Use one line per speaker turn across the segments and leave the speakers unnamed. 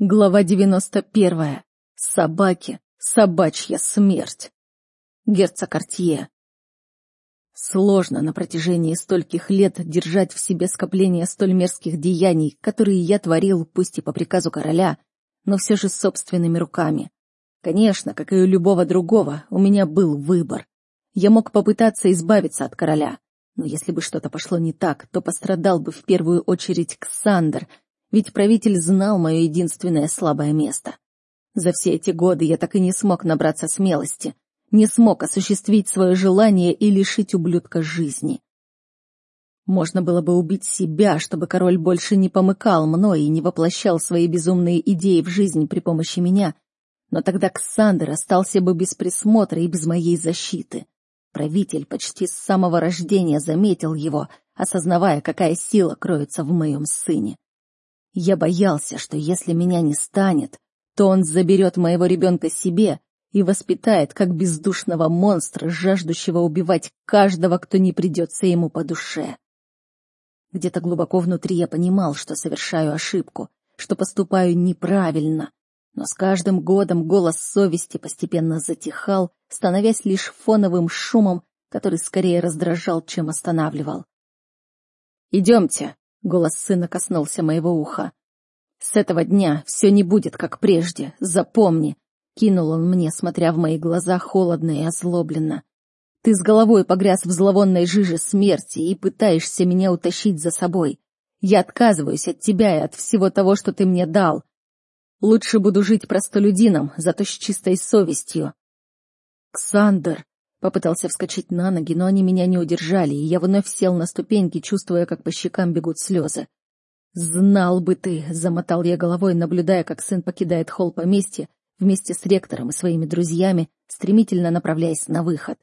Глава 91. Собаки. Собачья смерть. Герцог Артье. Сложно на протяжении стольких лет держать в себе скопление столь мерзких деяний, которые я творил, пусть и по приказу короля, но все же собственными руками. Конечно, как и у любого другого, у меня был выбор. Я мог попытаться избавиться от короля, но если бы что-то пошло не так, то пострадал бы в первую очередь Ксандр — ведь правитель знал мое единственное слабое место. За все эти годы я так и не смог набраться смелости, не смог осуществить свое желание и лишить ублюдка жизни. Можно было бы убить себя, чтобы король больше не помыкал мной и не воплощал свои безумные идеи в жизнь при помощи меня, но тогда Ксандр остался бы без присмотра и без моей защиты. Правитель почти с самого рождения заметил его, осознавая, какая сила кроется в моем сыне. Я боялся, что если меня не станет, то он заберет моего ребенка себе и воспитает как бездушного монстра, жаждущего убивать каждого, кто не придется ему по душе. Где-то глубоко внутри я понимал, что совершаю ошибку, что поступаю неправильно, но с каждым годом голос совести постепенно затихал, становясь лишь фоновым шумом, который скорее раздражал, чем останавливал. «Идемте», Голос сына коснулся моего уха. «С этого дня все не будет, как прежде, запомни!» Кинул он мне, смотря в мои глаза холодно и озлобленно. «Ты с головой погряз в зловонной жиже смерти и пытаешься меня утащить за собой. Я отказываюсь от тебя и от всего того, что ты мне дал. Лучше буду жить простолюдином, зато с чистой совестью». «Ксандр!» Попытался вскочить на ноги, но они меня не удержали, и я вновь сел на ступеньки, чувствуя, как по щекам бегут слезы. «Знал бы ты!» — замотал я головой, наблюдая, как сын покидает холл поместья вместе с ректором и своими друзьями, стремительно направляясь на выход.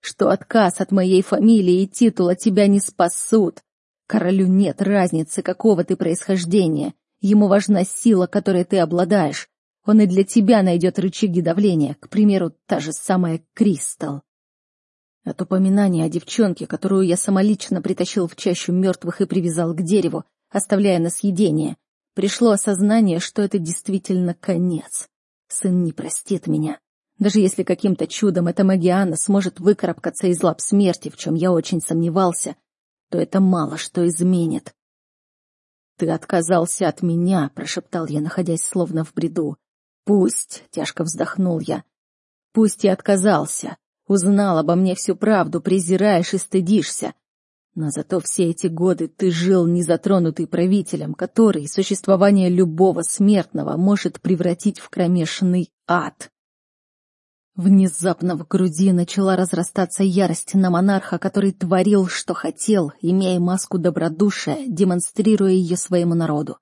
«Что отказ от моей фамилии и титула тебя не спасут! Королю нет разницы, какого ты происхождения. Ему важна сила, которой ты обладаешь. Он и для тебя найдет рычаги давления, к примеру, та же самая Кристалл. От упоминания о девчонке, которую я самолично притащил в чащу мертвых и привязал к дереву, оставляя на съедение, пришло осознание, что это действительно конец. Сын не простит меня. Даже если каким-то чудом эта Магиана сможет выкарабкаться из лап смерти, в чем я очень сомневался, то это мало что изменит. «Ты отказался от меня», — прошептал я, находясь словно в бреду. «Пусть», — тяжко вздохнул я, — «пусть и отказался, Узнал обо мне всю правду, презираешь и стыдишься. Но зато все эти годы ты жил незатронутый правителем, который существование любого смертного может превратить в кромешный ад. Внезапно в груди начала разрастаться ярость на монарха, который творил, что хотел, имея маску добродушия, демонстрируя ее своему народу.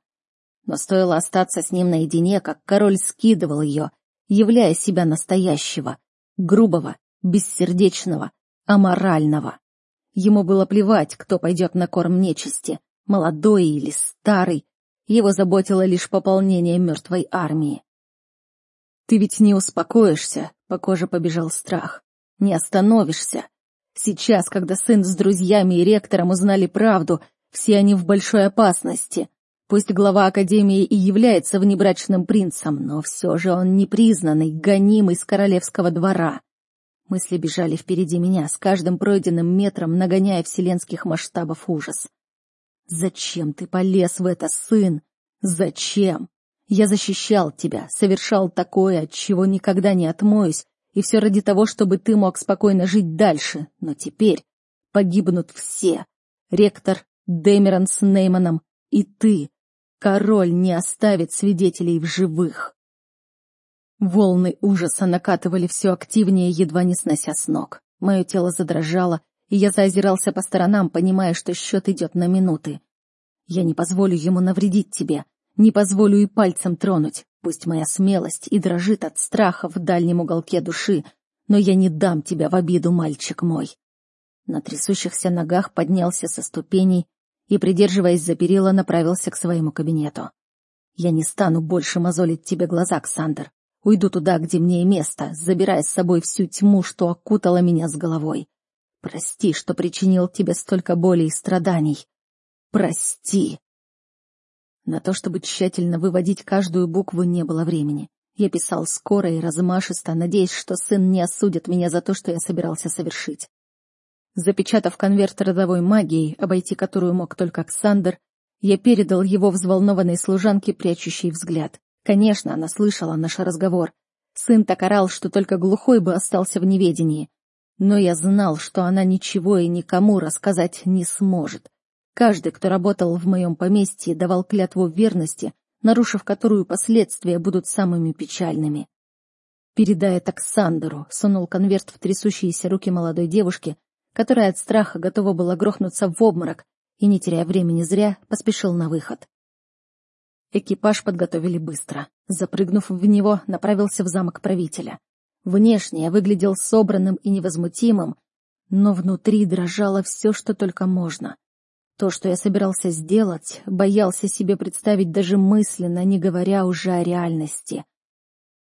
Но стоило остаться с ним наедине, как король скидывал ее, являя себя настоящего, грубого бессердечного, аморального. Ему было плевать, кто пойдет на корм нечисти, молодой или старый. Его заботило лишь пополнение мертвой армии. «Ты ведь не успокоишься», — по коже побежал страх. «Не остановишься. Сейчас, когда сын с друзьями и ректором узнали правду, все они в большой опасности. Пусть глава Академии и является внебрачным принцем, но все же он непризнанный, гонимый с королевского двора. Мысли бежали впереди меня, с каждым пройденным метром нагоняя вселенских масштабов ужас. «Зачем ты полез в это, сын? Зачем? Я защищал тебя, совершал такое, от чего никогда не отмоюсь, и все ради того, чтобы ты мог спокойно жить дальше. Но теперь погибнут все. Ректор, Дэмерон с Нейманом и ты. Король не оставит свидетелей в живых. Волны ужаса накатывали все активнее, едва не снося с ног. Мое тело задрожало, и я заозирался по сторонам, понимая, что счет идет на минуты. Я не позволю ему навредить тебе, не позволю и пальцем тронуть, пусть моя смелость и дрожит от страха в дальнем уголке души, но я не дам тебя в обиду, мальчик мой. На трясущихся ногах поднялся со ступеней и, придерживаясь за перила, направился к своему кабинету. Я не стану больше мозолить тебе глаза, Ксандр. Уйду туда, где мне и место, забирая с собой всю тьму, что окутала меня с головой. Прости, что причинил тебе столько боли и страданий. Прости. На то, чтобы тщательно выводить каждую букву, не было времени. Я писал скоро и размашисто, надеясь, что сын не осудит меня за то, что я собирался совершить. Запечатав конверт родовой магией, обойти которую мог только Оксандр, я передал его взволнованной служанке, прячущей взгляд. Конечно, она слышала наш разговор. Сын так орал, что только глухой бы остался в неведении. Но я знал, что она ничего и никому рассказать не сможет. Каждый, кто работал в моем поместье, давал клятву верности, нарушив которую последствия будут самыми печальными. Передая Оксандеру, сунул конверт в трясущиеся руки молодой девушки, которая от страха готова была грохнуться в обморок, и, не теряя времени зря, поспешил на выход. Экипаж подготовили быстро. Запрыгнув в него, направился в замок правителя. Внешне я выглядел собранным и невозмутимым, но внутри дрожало все, что только можно. То, что я собирался сделать, боялся себе представить даже мысленно, не говоря уже о реальности.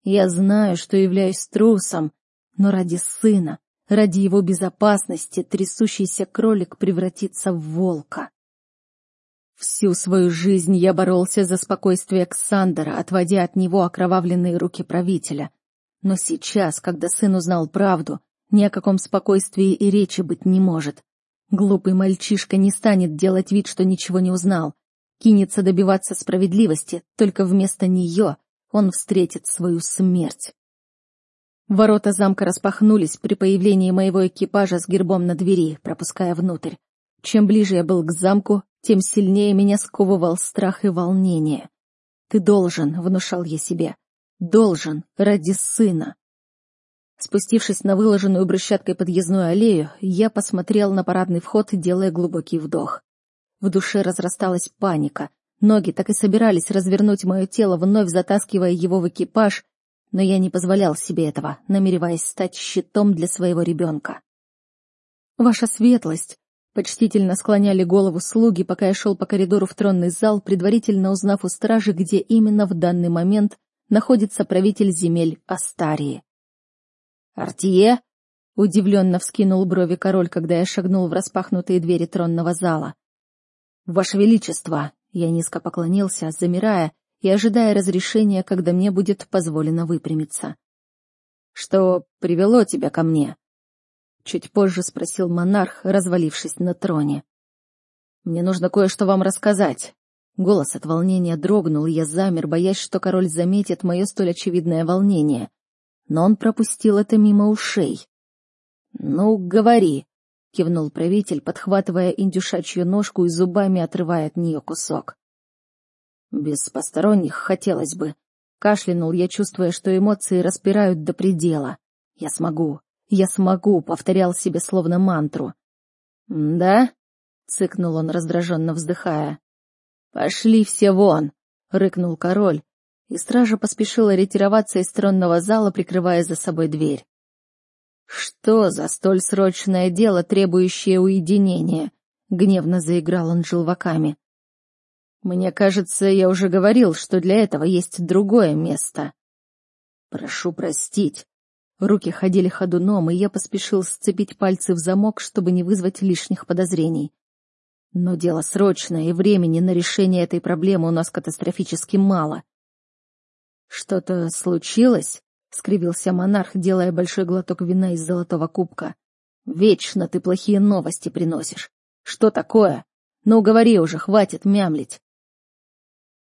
Я знаю, что являюсь трусом, но ради сына, Ради его безопасности трясущийся кролик превратится в волка. Всю свою жизнь я боролся за спокойствие Ксандера, отводя от него окровавленные руки правителя. Но сейчас, когда сын узнал правду, ни о каком спокойствии и речи быть не может. Глупый мальчишка не станет делать вид, что ничего не узнал. Кинется добиваться справедливости, только вместо нее он встретит свою смерть. Ворота замка распахнулись при появлении моего экипажа с гербом на двери, пропуская внутрь. Чем ближе я был к замку, тем сильнее меня сковывал страх и волнение. «Ты должен», — внушал я себе, — «должен, ради сына». Спустившись на выложенную брусчаткой подъездную аллею, я посмотрел на парадный вход, делая глубокий вдох. В душе разрасталась паника. Ноги так и собирались развернуть мое тело, вновь затаскивая его в экипаж, но я не позволял себе этого, намереваясь стать щитом для своего ребенка. «Ваша светлость!» — почтительно склоняли голову слуги, пока я шел по коридору в тронный зал, предварительно узнав у стражи, где именно в данный момент находится правитель земель Астарии. «Артие?» — удивленно вскинул брови король, когда я шагнул в распахнутые двери тронного зала. «Ваше Величество!» — я низко поклонился, замирая и ожидая разрешения, когда мне будет позволено выпрямиться. «Что привело тебя ко мне?» Чуть позже спросил монарх, развалившись на троне. «Мне нужно кое-что вам рассказать». Голос от волнения дрогнул, и я замер, боясь, что король заметит мое столь очевидное волнение. Но он пропустил это мимо ушей. «Ну, говори», — кивнул правитель, подхватывая индюшачью ножку и зубами отрывая от нее кусок. Без посторонних хотелось бы. Кашлянул я, чувствуя, что эмоции распирают до предела. Я смогу, я смогу, повторял себе словно мантру. «Да?» — цыкнул он, раздраженно вздыхая. «Пошли все вон!» — рыкнул король, и стража поспешила ретироваться из тронного зала, прикрывая за собой дверь. «Что за столь срочное дело, требующее уединения?» — гневно заиграл он желваками. Мне кажется, я уже говорил, что для этого есть другое место. Прошу простить. Руки ходили ходуном, и я поспешил сцепить пальцы в замок, чтобы не вызвать лишних подозрений. Но дело срочное, и времени на решение этой проблемы у нас катастрофически мало. Что-то случилось? — скривился монарх, делая большой глоток вина из золотого кубка. «Вечно ты плохие новости приносишь. Что такое? Ну, говори уже, хватит мямлить».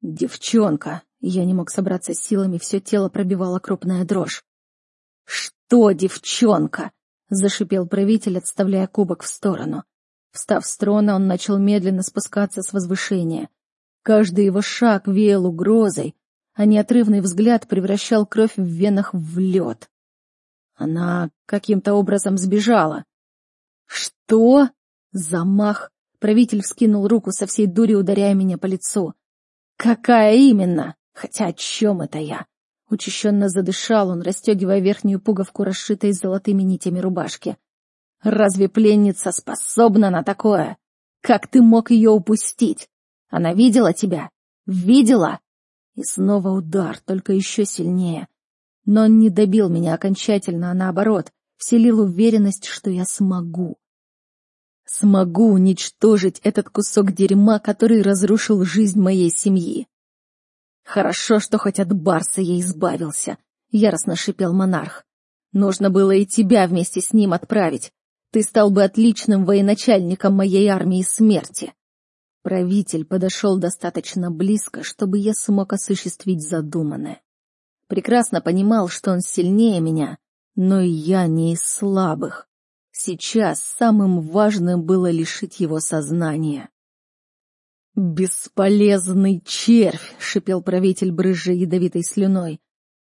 «Девчонка!» Я не мог собраться с силами, все тело пробивала крупная дрожь. «Что, девчонка?» — зашипел правитель, отставляя кубок в сторону. Встав с трона, он начал медленно спускаться с возвышения. Каждый его шаг веял угрозой, а неотрывный взгляд превращал кровь в венах в лед. Она каким-то образом сбежала. «Что?» Замах. Правитель вскинул руку со всей дури, ударяя меня по лицу. «Какая именно? Хотя о чем это я?» Учащенно задышал он, расстегивая верхнюю пуговку, расшитой золотыми нитями рубашки. «Разве пленница способна на такое? Как ты мог ее упустить? Она видела тебя? Видела?» И снова удар, только еще сильнее. Но он не добил меня окончательно, а наоборот, вселил уверенность, что я смогу. Смогу уничтожить этот кусок дерьма, который разрушил жизнь моей семьи. Хорошо, что хоть от Барса я избавился, — яростно шипел монарх. Нужно было и тебя вместе с ним отправить. Ты стал бы отличным военачальником моей армии смерти. Правитель подошел достаточно близко, чтобы я смог осуществить задуманное. Прекрасно понимал, что он сильнее меня, но и я не из слабых. Сейчас самым важным было лишить его сознания. «Бесполезный червь!» — шипел правитель, брызжа ядовитой слюной.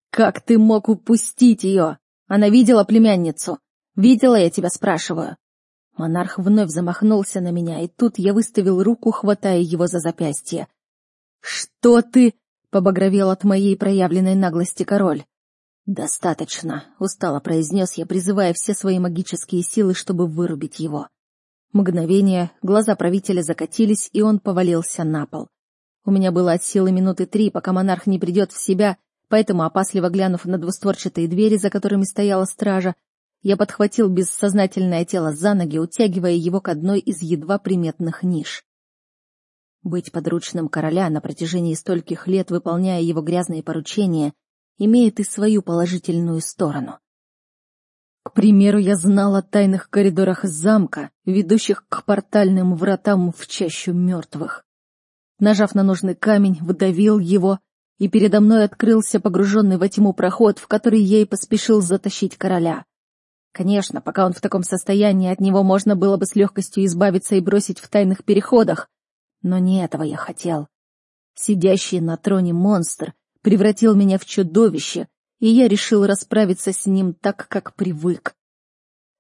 «Как ты мог упустить ее? Она видела племянницу? Видела, я тебя спрашиваю?» Монарх вновь замахнулся на меня, и тут я выставил руку, хватая его за запястье. «Что ты?» — побагровел от моей проявленной наглости король. «Достаточно», — устало произнес я, призывая все свои магические силы, чтобы вырубить его. Мгновение, глаза правителя закатились, и он повалился на пол. У меня было от силы минуты три, пока монарх не придет в себя, поэтому, опасливо глянув на двустворчатые двери, за которыми стояла стража, я подхватил бессознательное тело за ноги, утягивая его к одной из едва приметных ниш. Быть подручным короля на протяжении стольких лет, выполняя его грязные поручения, имеет и свою положительную сторону. К примеру, я знал о тайных коридорах замка, ведущих к портальным вратам в чащу мертвых. Нажав на нужный камень, выдавил его, и передо мной открылся погруженный во тьму проход, в который и поспешил затащить короля. Конечно, пока он в таком состоянии, от него можно было бы с легкостью избавиться и бросить в тайных переходах. Но не этого я хотел. Сидящий на троне монстр превратил меня в чудовище, и я решил расправиться с ним так, как привык.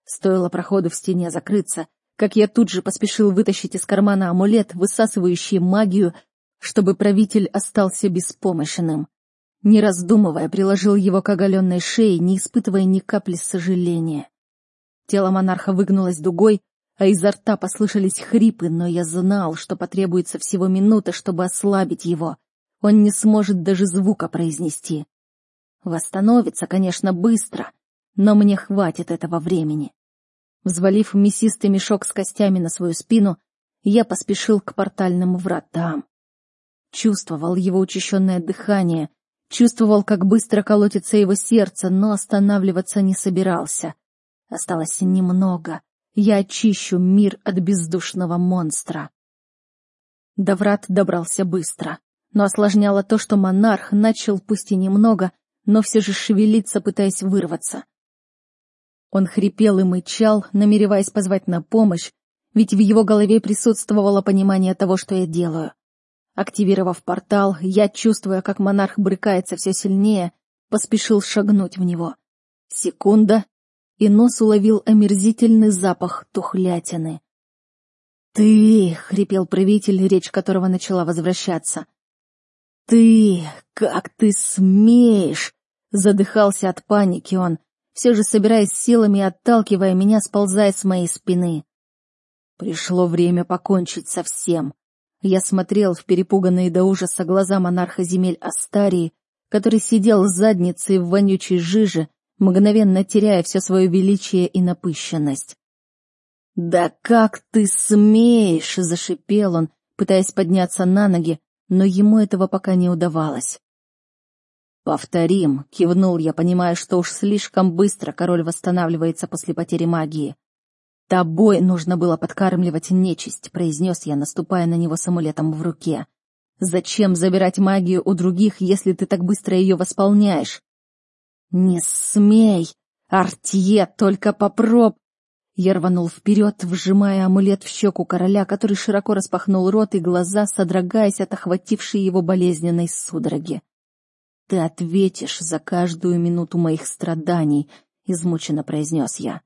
Стоило проходу в стене закрыться, как я тут же поспешил вытащить из кармана амулет, высасывающий магию, чтобы правитель остался беспомощным. Не раздумывая, приложил его к оголенной шее, не испытывая ни капли сожаления. Тело монарха выгнулось дугой, а изо рта послышались хрипы, но я знал, что потребуется всего минута, чтобы ослабить его — он не сможет даже звука произнести. Восстановится, конечно, быстро, но мне хватит этого времени. Взвалив мясистый мешок с костями на свою спину, я поспешил к портальным вратам. Чувствовал его учащенное дыхание, чувствовал, как быстро колотится его сердце, но останавливаться не собирался. Осталось немного. Я очищу мир от бездушного монстра. До врат добрался быстро но осложняло то, что монарх начал, пусть и немного, но все же шевелиться, пытаясь вырваться. Он хрипел и мычал, намереваясь позвать на помощь, ведь в его голове присутствовало понимание того, что я делаю. Активировав портал, я, чувствуя, как монарх брыкается все сильнее, поспешил шагнуть в него. Секунда, и нос уловил омерзительный запах тухлятины. «Ты!» — хрипел правитель, речь которого начала возвращаться — «Ты! Как ты смеешь!» Задыхался от паники он, все же собираясь силами, отталкивая меня, сползая с моей спины. Пришло время покончить со всем. Я смотрел в перепуганные до ужаса глаза монарха земель Астарии, который сидел с задницей в вонючей жиже, мгновенно теряя все свое величие и напыщенность. «Да как ты смеешь!» — зашипел он, пытаясь подняться на ноги, но ему этого пока не удавалось. «Повторим», — кивнул я, понимая, что уж слишком быстро король восстанавливается после потери магии. «Тобой нужно было подкармливать нечисть», — произнес я, наступая на него с амулетом в руке. «Зачем забирать магию у других, если ты так быстро ее восполняешь?» «Не смей! Артье, только попроб!» Я рванул вперед, вжимая амулет в щеку короля, который широко распахнул рот и глаза, содрогаясь от охватившей его болезненной судороги. «Ты ответишь за каждую минуту моих страданий», — измученно произнес я.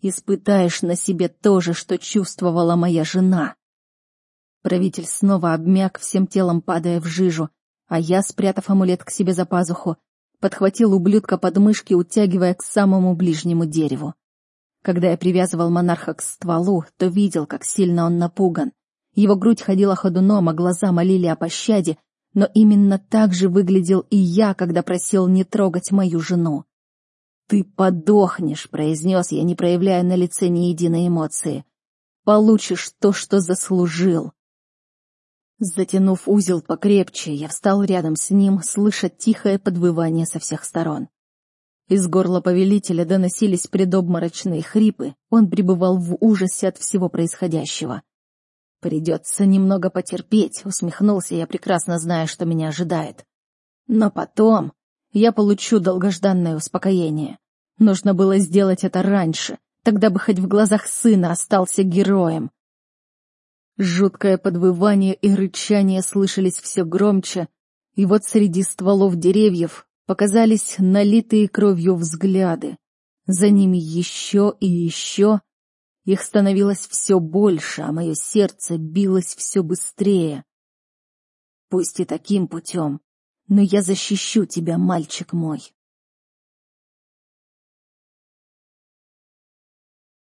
«Испытаешь на себе то же, что чувствовала моя жена». Правитель снова обмяк, всем телом падая в жижу, а я, спрятав амулет к себе за пазуху, подхватил ублюдка под мышки, утягивая к самому ближнему дереву. Когда я привязывал монарха к стволу, то видел, как сильно он напуган. Его грудь ходила ходуном, а глаза молили о пощаде, но именно так же выглядел и я, когда просил не трогать мою жену. «Ты подохнешь», — произнес я, не проявляя на лице ни единой эмоции. получишь то, что заслужил. Затянув узел покрепче, я встал рядом с ним, слыша тихое подвывание со всех сторон. Из горла повелителя доносились предобморочные хрипы, он пребывал в ужасе от всего происходящего. «Придется немного потерпеть», — усмехнулся я, прекрасно зная, что меня ожидает. «Но потом я получу долгожданное успокоение. Нужно было сделать это раньше, тогда бы хоть в глазах сына остался героем». Жуткое подвывание и рычание слышались все громче, и вот среди стволов деревьев показались налитые кровью взгляды. За ними еще и еще. Их становилось все больше, а мое сердце билось все быстрее. Пусть и таким путем, но я защищу тебя, мальчик мой.